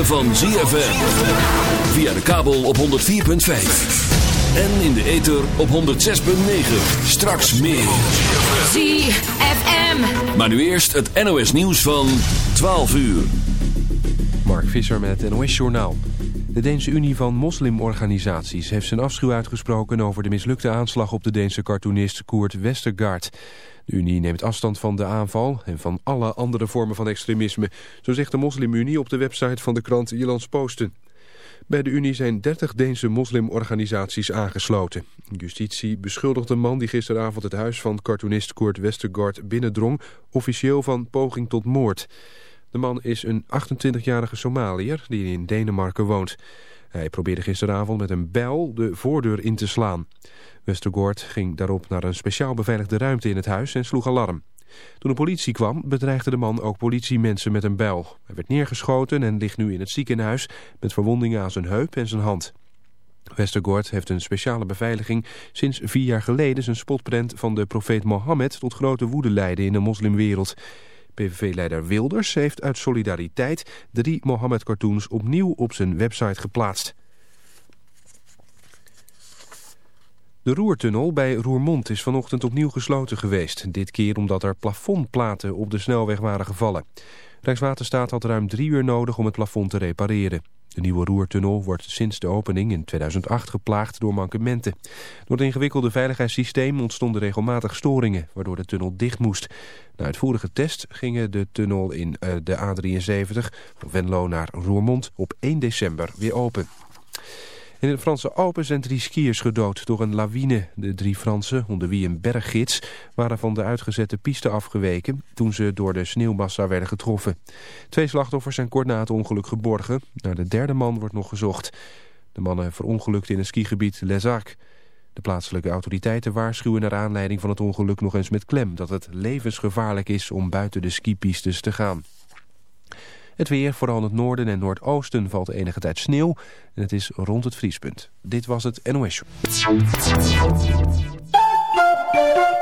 ritme van ZFM. Via de kabel op 104.5. En in de ether op 106.9. Straks meer. ZFM. Maar nu eerst het NOS nieuws van 12 uur. Mark Visser met het NOS Journaal. De Deense Unie van Moslimorganisaties heeft zijn afschuw uitgesproken over de mislukte aanslag op de Deense cartoonist Koert Westergaard. De Unie neemt afstand van de aanval en van alle andere vormen van extremisme, zo zegt de Moslimunie op de website van de krant Ierlands Posten. Bij de Unie zijn 30 Deense moslimorganisaties aangesloten. Justitie beschuldigt de man die gisteravond het huis van cartoonist Koert Westergaard binnendrong officieel van poging tot moord. De man is een 28-jarige Somaliër die in Denemarken woont. Hij probeerde gisteravond met een bijl de voordeur in te slaan. Westergaard ging daarop naar een speciaal beveiligde ruimte in het huis en sloeg alarm. Toen de politie kwam bedreigde de man ook politiemensen met een bijl. Hij werd neergeschoten en ligt nu in het ziekenhuis met verwondingen aan zijn heup en zijn hand. Westergaard heeft een speciale beveiliging sinds vier jaar geleden zijn spotprent van de profeet Mohammed tot grote woede leidde in de moslimwereld. PVV-leider Wilders heeft uit solidariteit drie Mohammed-cartoons opnieuw op zijn website geplaatst. De Roertunnel bij Roermond is vanochtend opnieuw gesloten geweest. Dit keer omdat er plafondplaten op de snelweg waren gevallen. Rijkswaterstaat had ruim drie uur nodig om het plafond te repareren. De nieuwe Roertunnel wordt sinds de opening in 2008 geplaagd door mankementen. Door het ingewikkelde veiligheidssysteem ontstonden regelmatig storingen, waardoor de tunnel dicht moest. Na uitvoerige test gingen de tunnel in uh, de A73 van Venlo naar Roermond op 1 december weer open. In de Franse Alpen zijn drie skiers gedood door een lawine. De drie Fransen, onder wie een berggids, waren van de uitgezette piste afgeweken toen ze door de sneeuwmassa werden getroffen. Twee slachtoffers zijn kort na het ongeluk geborgen. Naar de derde man wordt nog gezocht. De mannen verongelukten in het skigebied Les Arcs. De plaatselijke autoriteiten waarschuwen naar aanleiding van het ongeluk nog eens met klem dat het levensgevaarlijk is om buiten de skipistes te gaan. Het weer, vooral in het noorden en noordoosten, valt enige tijd sneeuw. En het is rond het vriespunt. Dit was het NOS.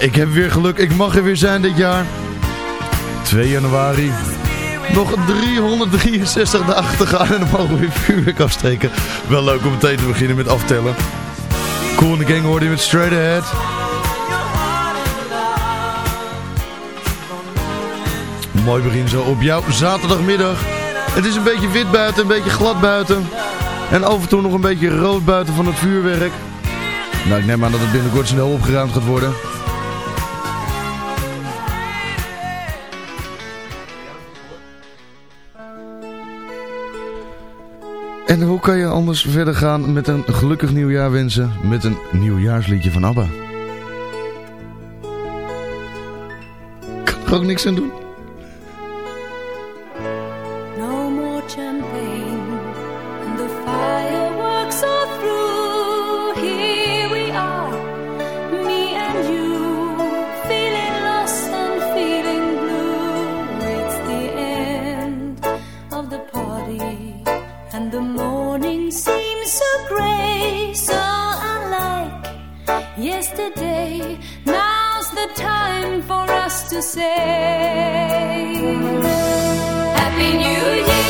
Ik heb weer geluk. Ik mag er weer zijn dit jaar. 2 januari. Nog 363 dagen te gaan en dan mogen we weer vuurwerk afsteken. Wel leuk om meteen te beginnen met aftellen. Cool in the Gang hoorde je met Straight Ahead. Mooi begin zo op jouw zaterdagmiddag. Het is een beetje wit buiten, een beetje glad buiten. En af en toe nog een beetje rood buiten van het vuurwerk. Nou, ik neem aan dat het binnenkort snel opgeruimd gaat worden. En hoe kan je anders verder gaan met een gelukkig nieuwjaar wensen met een nieuwjaarsliedje van ABBA? Kan er ook niks aan doen. so gray, so unlike yesterday. Now's the time for us to say Happy New Year.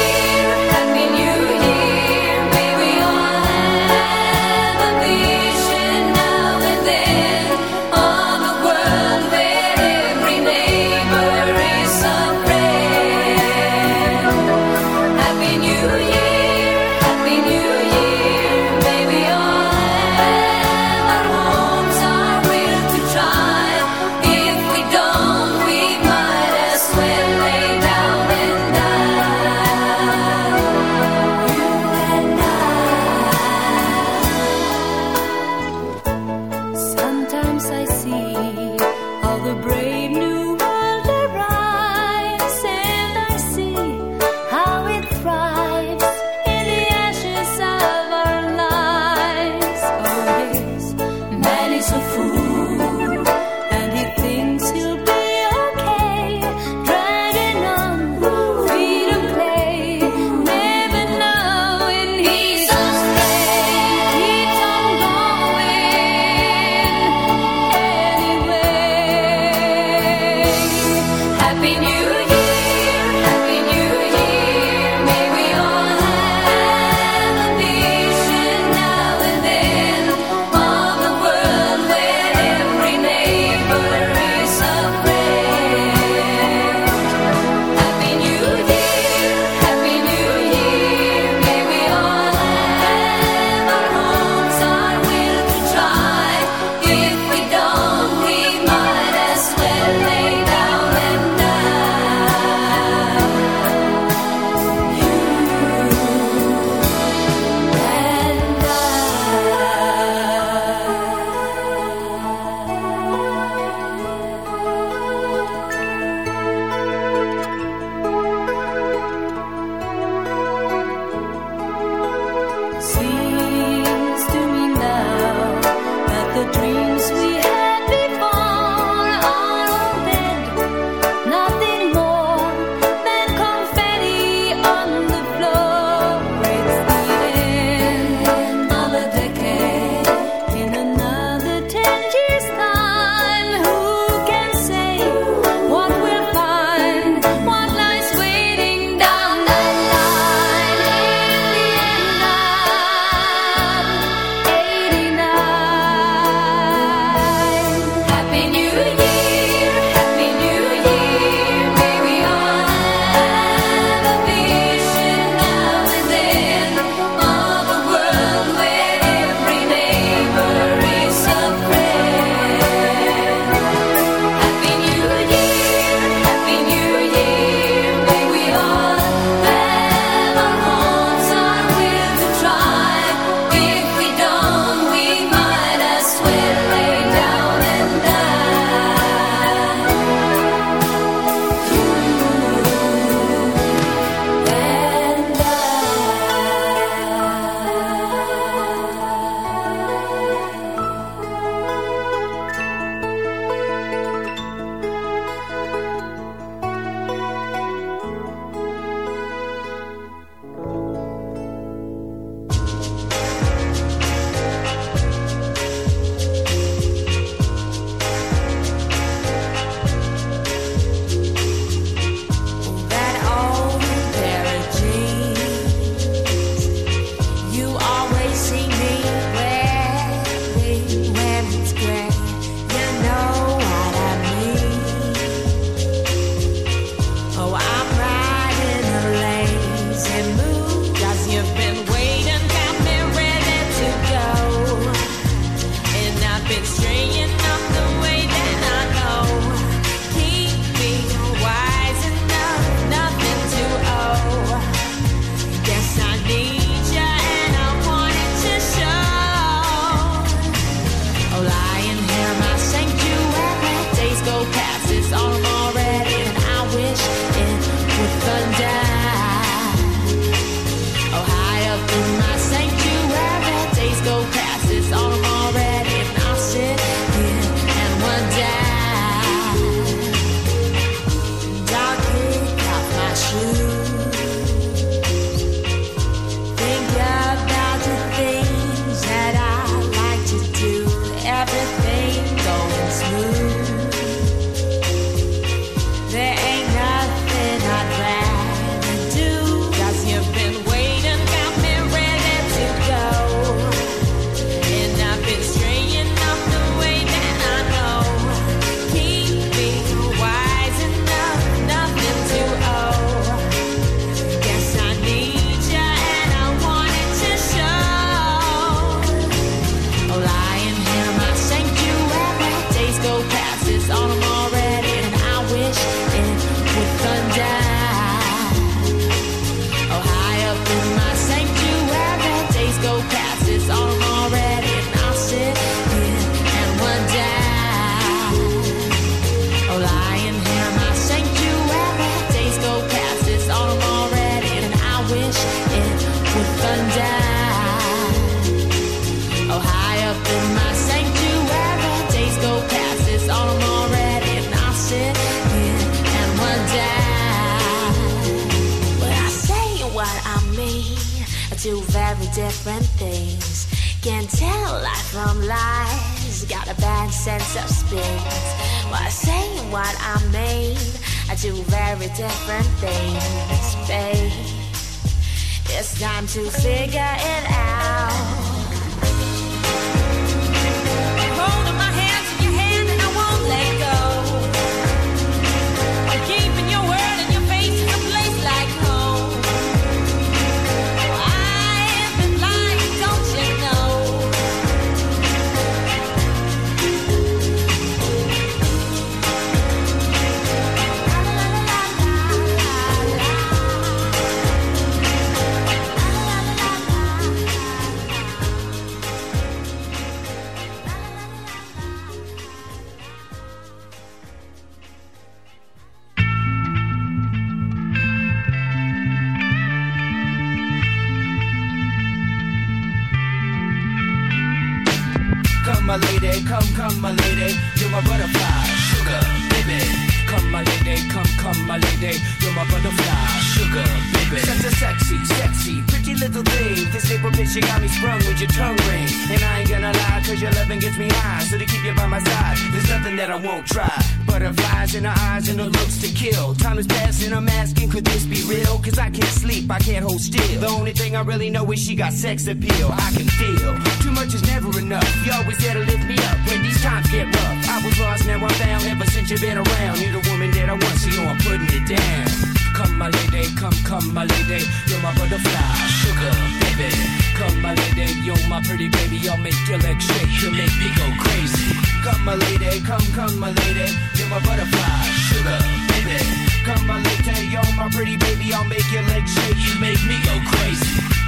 come my lady, you're my butterfly, sugar, baby. Come my lady, come, come my lady, you're my butterfly, sugar, baby. Such a sexy, sexy, pretty little thing. This April bitch, you got me sprung with your tongue ring. And I ain't gonna lie, cause your loving gets me high. So to keep you by my side, there's nothing that I won't try. Butterflies in her eyes and her looks to kill. Time is passing, I'm asking, could this be real? Cause I can't sleep, I can't hold still. The only thing I really know is she got sex appeal. I can feel much is never enough. You always there to lift me up when these times get rough. I was lost, now I'm found. Ever since you've been around, you're the woman that I want, so you know I'm putting it down. Come, my lady, come, come, my lady. You're my butterfly, sugar, baby. Come, my lady, you're my pretty baby. I'll make your legs shake, you make me go crazy. Come, my lady, come, come, my lady. You're my butterfly, sugar, baby. Come, my lady, you're my pretty baby. I'll make your legs shake, you make me go crazy.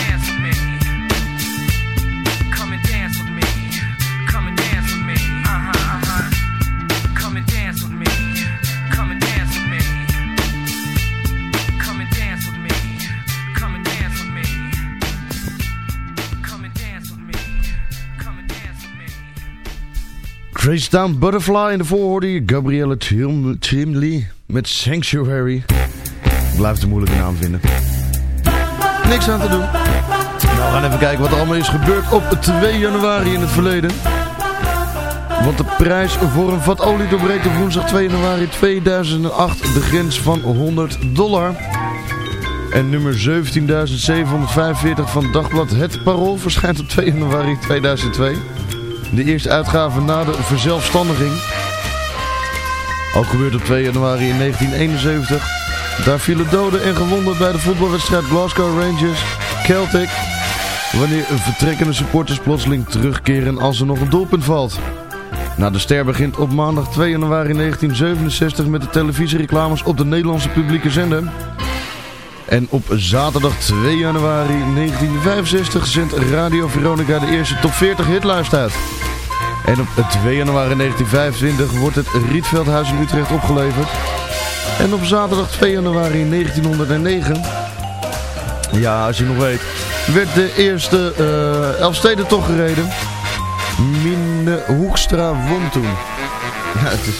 Crazy Town Butterfly in de voorhoorde Gabrielle Chimley met Sanctuary. Blijft een moeilijke naam vinden. Niks aan te doen. Nou, we gaan even kijken wat er allemaal is gebeurd op 2 januari in het verleden. Want de prijs voor een vat olie doorbreekt op woensdag 2 januari 2008 de grens van 100 dollar. En nummer 17.745 van Dagblad Het Parool verschijnt op 2 januari 2002. De eerste uitgave na de verzelfstandiging. Ook gebeurt op 2 januari in 1971. Daar vielen doden en gewonden bij de voetbalwedstrijd Glasgow Rangers Celtic. Wanneer vertrekkende supporters plotseling terugkeren als er nog een doelpunt valt. Nou, de ster begint op maandag 2 januari 1967 met de televisiereclames op de Nederlandse publieke zender. En op zaterdag 2 januari 1965 zendt Radio Veronica de eerste top 40 hitlijst uit. En op 2 januari 1925 wordt het Rietveldhuis in Utrecht opgeleverd. En op zaterdag 2 januari 1909, ja als je nog weet, werd de eerste uh, Elfstedentocht gereden. Mine Hoekstra won toen. Ja, het is...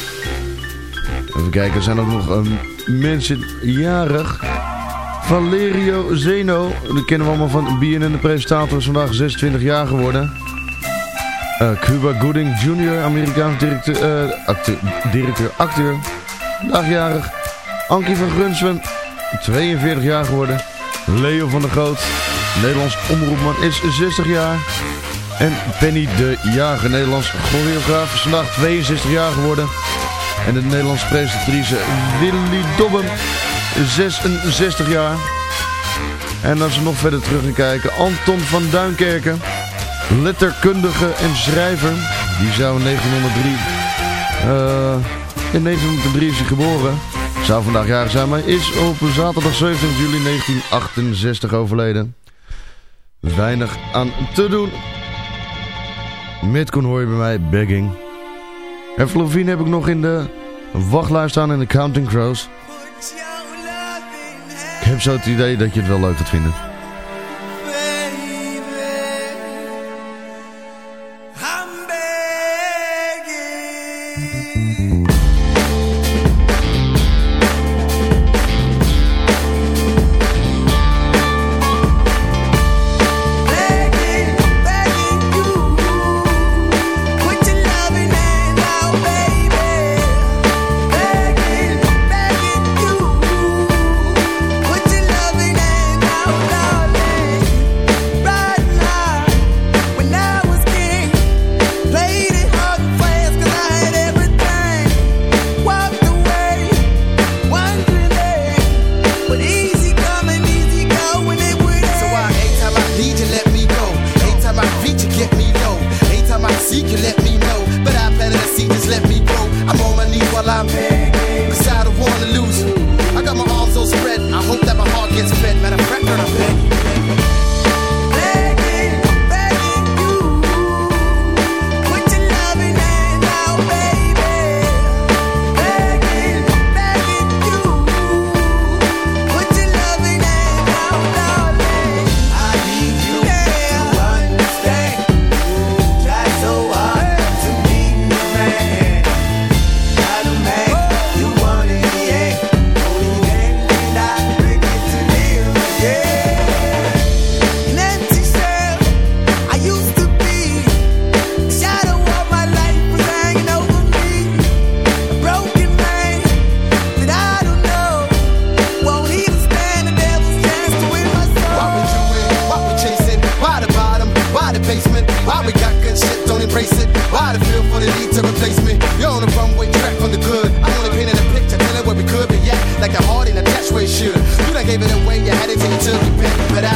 Even kijken, zijn ook nog um, mensen jarig. Valerio Zeno, dat kennen we allemaal van BNN, de presentator, is vandaag 26 jaar geworden. Uh, Cuba Gooding Jr., Amerikaans directeur, uh, acteur, directeur, acteur, vandaag jarig. Ankie van Grunsven, 42 jaar geworden. Leo van der Groot, Nederlands omroepman, is 60 jaar. En Penny de Jager, Nederlands choreograaf, is vandaag 62 jaar geworden. En de Nederlandse presentatrice Willy Dobben, 66 jaar. En als we nog verder terug gaan kijken, Anton van Duinkerken, letterkundige en schrijver. Die zou in 1903, uh, in 1903 is hij geboren. Zou vandaag jarig zijn, maar is op zaterdag 17 juli 1968 overleden. Weinig aan te doen. Midcon hoor je bij mij, begging. En Flovine heb ik nog in de wachtlijst staan in de Counting Crows. Heb zo het idee dat je het wel leuk gaat vinden. Why the basement? Why we got good shit, don't embrace it? Why the feel for the need to replace me? You're on the runway track from the good. I only painted a picture, telling where we could be at. Like a heart in a dash where it should. You done gave it away, you had it till you took it, back, but I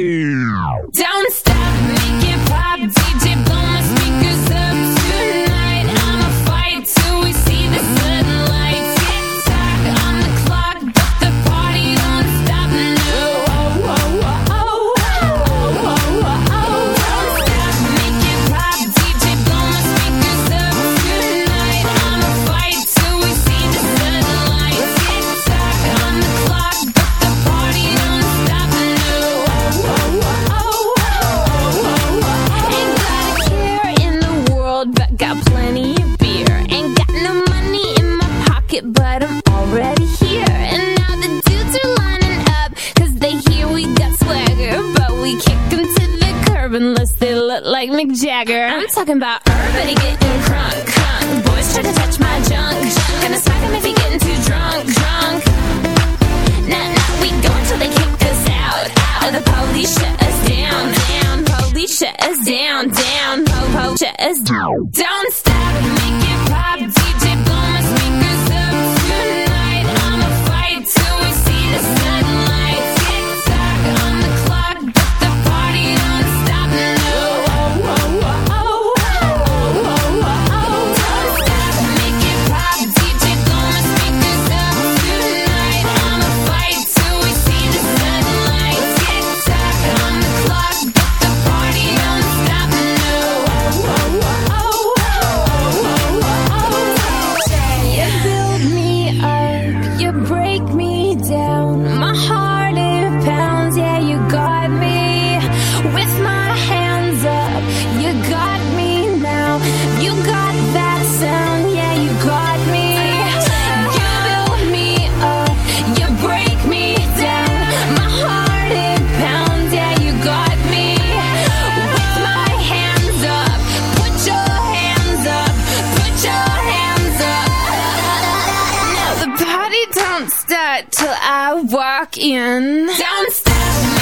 Don't start till I walk in. Don't stop,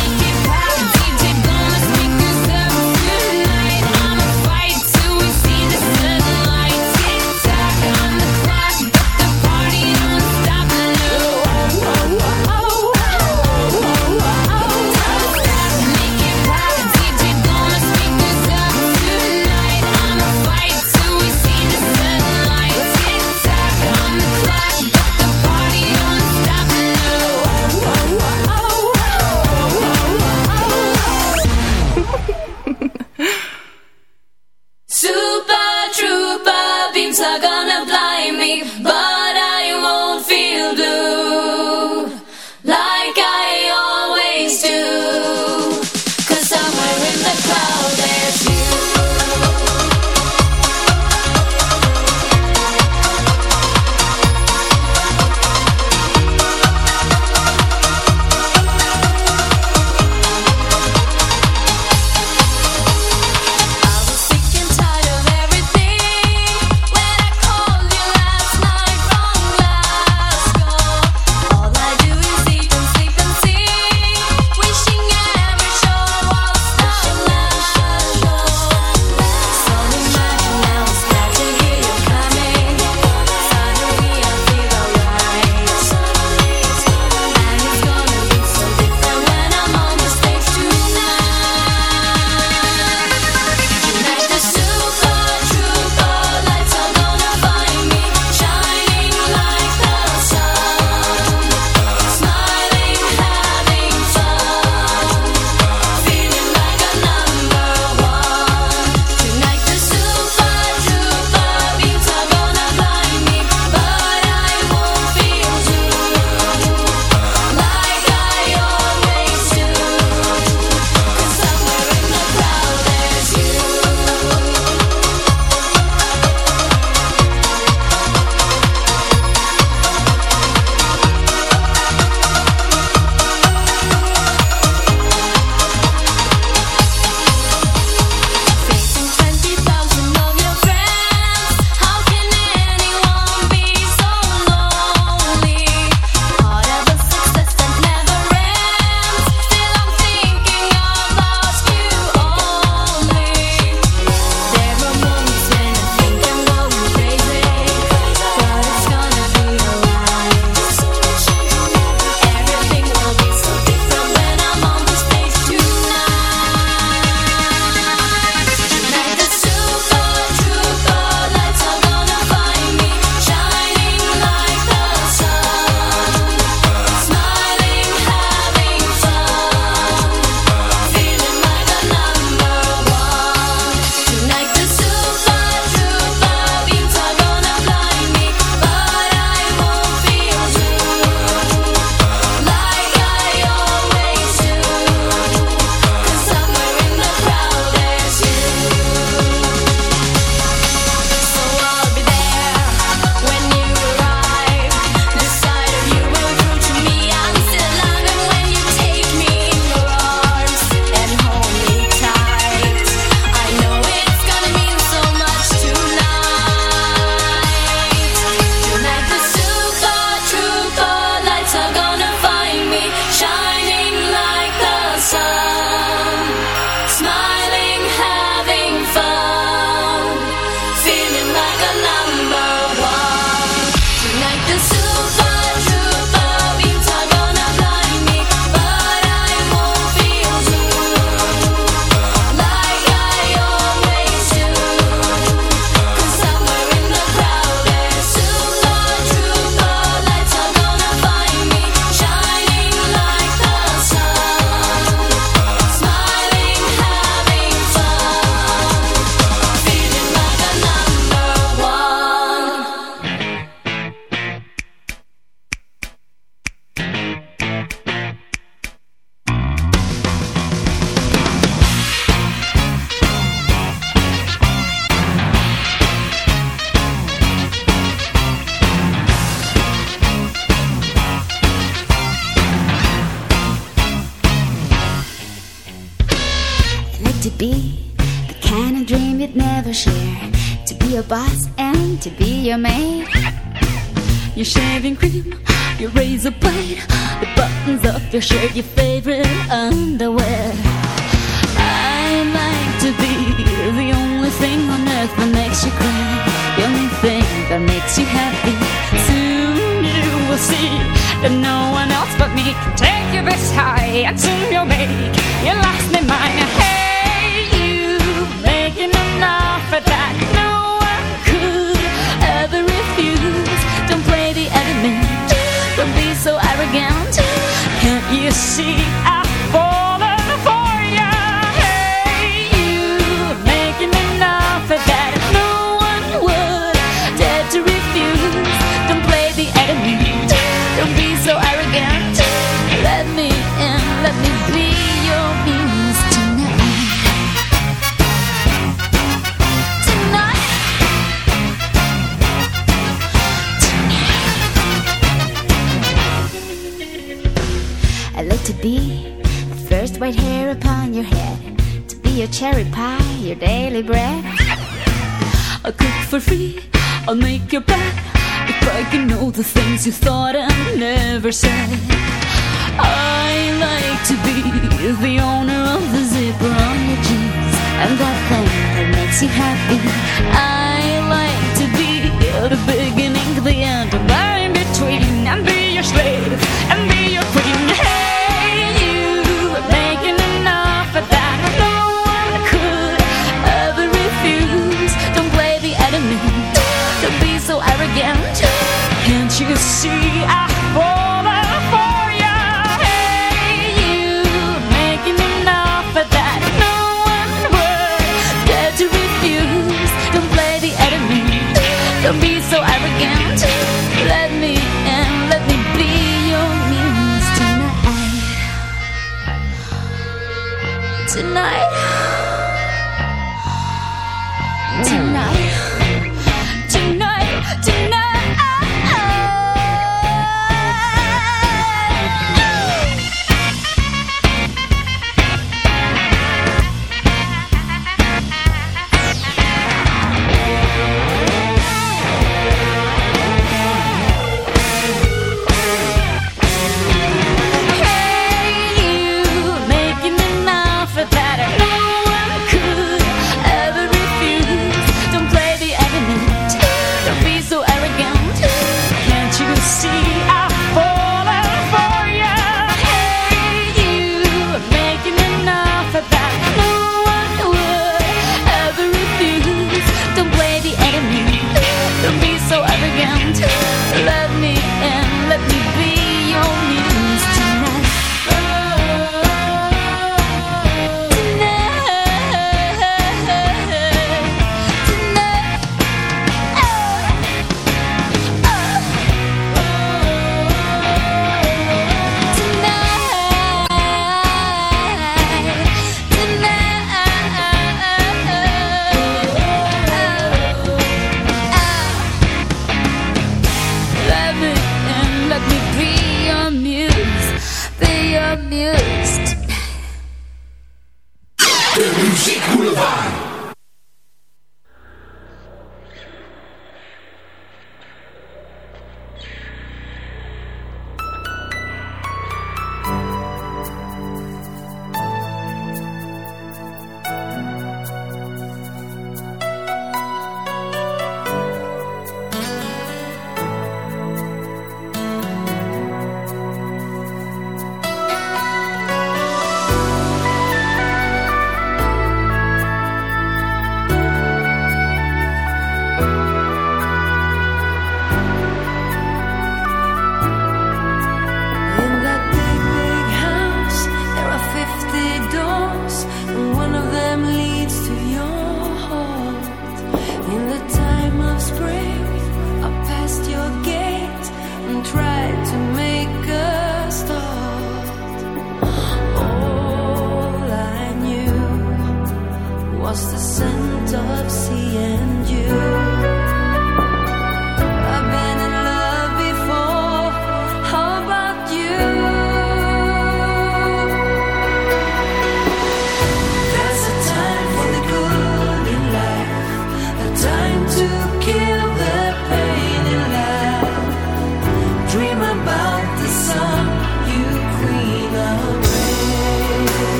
razor blade, the buttons of your shirt, your favorite underwear. I like to be the only thing on earth that makes you cry, the only thing that makes you happy. Soon you will see that no one else but me can take you this high, and soon you'll make Can't you see I've cherry pie, your daily bread. I'll cook for free, I'll make your bed, if I can know the things you thought and never said. I like to be the owner of the zipper on your jeans, and that thing that makes you happy. I like to be the beginning, the end, and in between, and be your slave, and be your queen. see I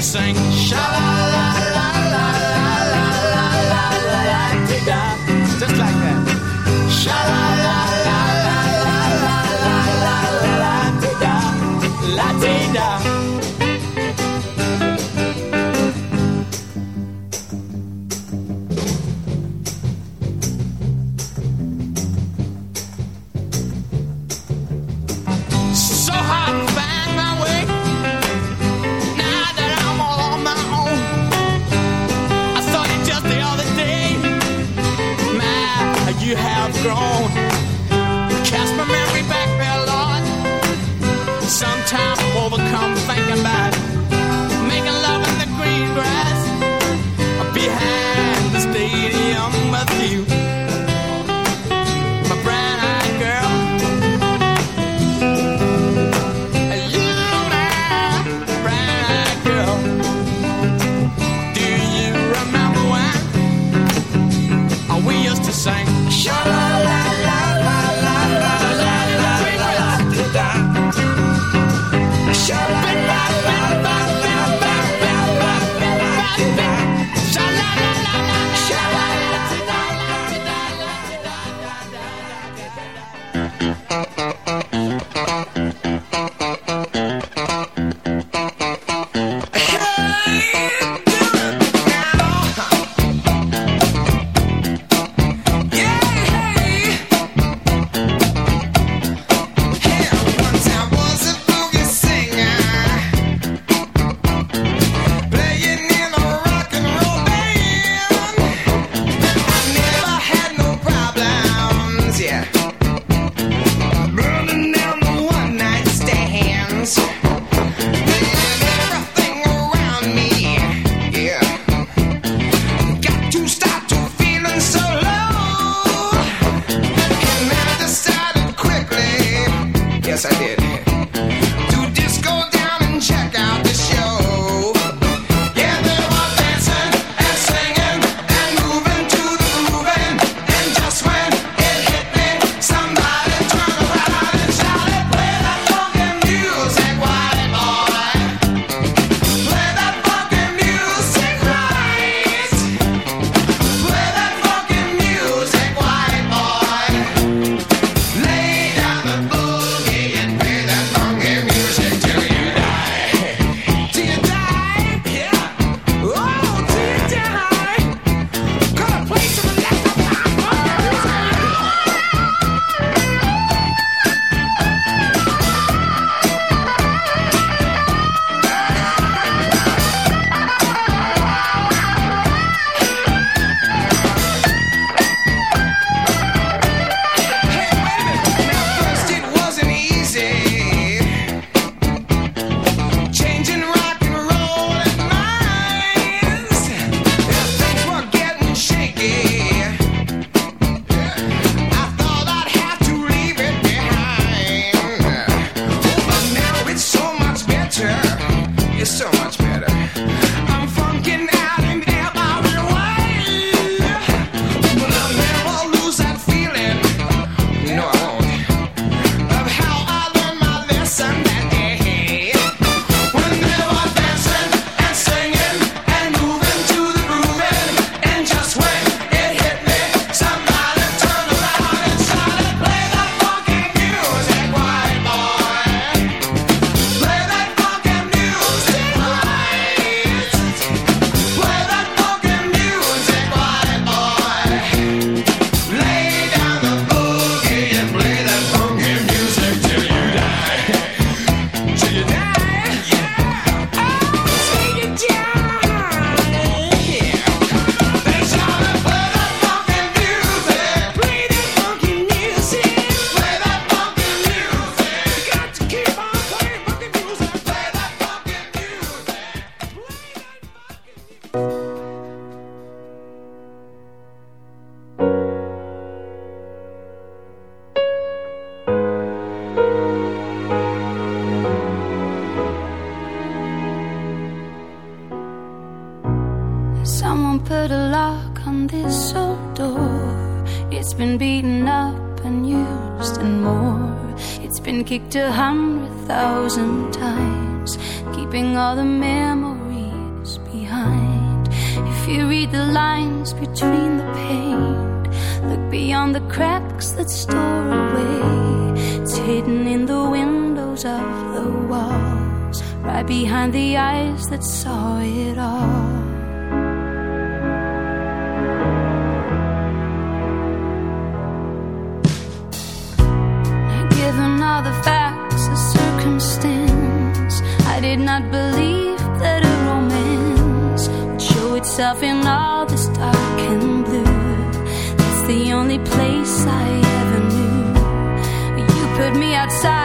to sing. Sha la la. behind the eyes that saw it all. Given all the facts and circumstance, I did not believe that a romance would show itself in all this dark and blue. That's the only place I ever knew. You put me outside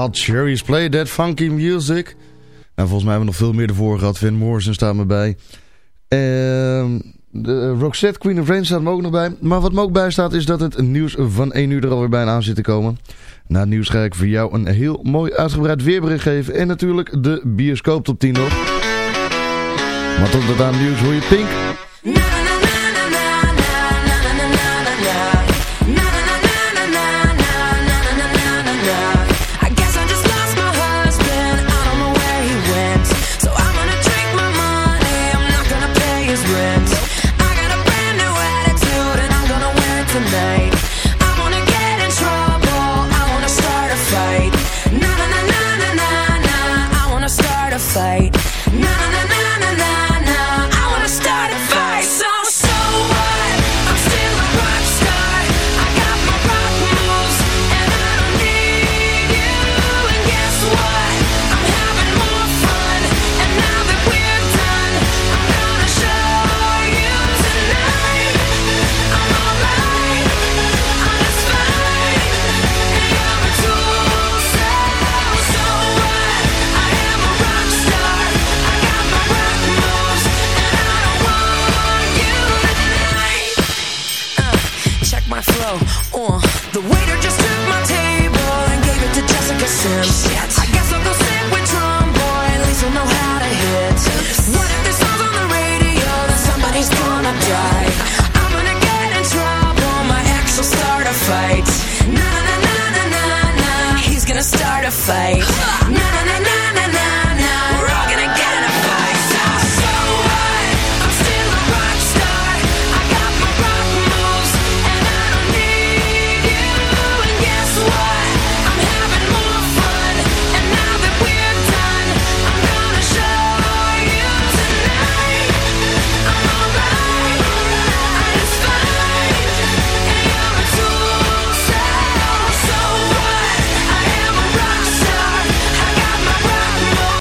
gehad. Cherries Play That Funky Music. Nou, volgens mij hebben we nog veel meer ervoor gehad. Van Morrison staat me bij. Ehm, de Roxette Queen of Rain staat me ook nog bij. Maar wat me ook bij staat is dat het nieuws van 1 uur er alweer bijna aan zit te komen. Na het nieuws ga ik voor jou een heel mooi uitgebreid weerbericht geven. En natuurlijk de bioscoop top 10 nog. Maar tot het aan nieuws hoor je pink.